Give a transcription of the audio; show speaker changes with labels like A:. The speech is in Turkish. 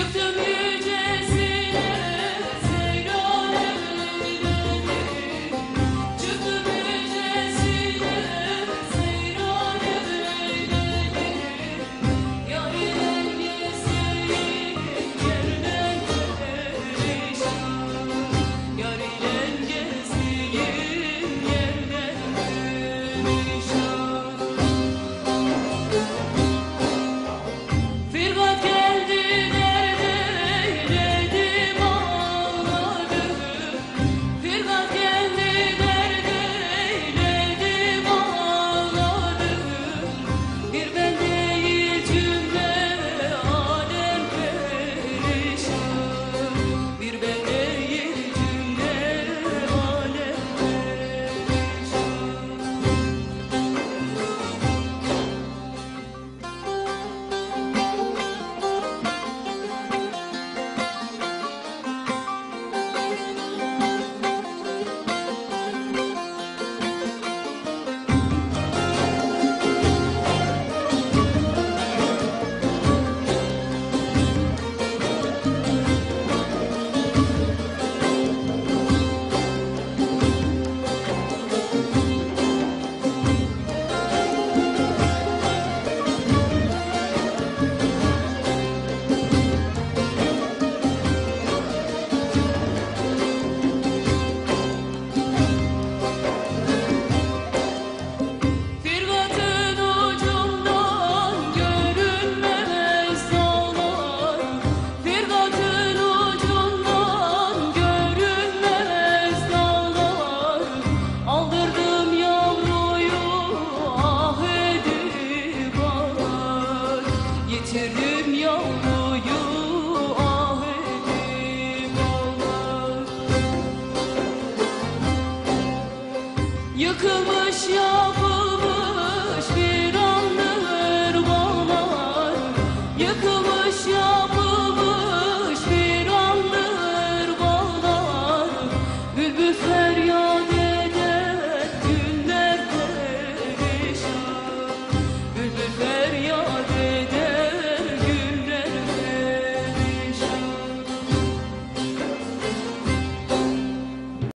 A: Çıktım Götürüm yolluyu ah elim ağlar Yıkılmış yapı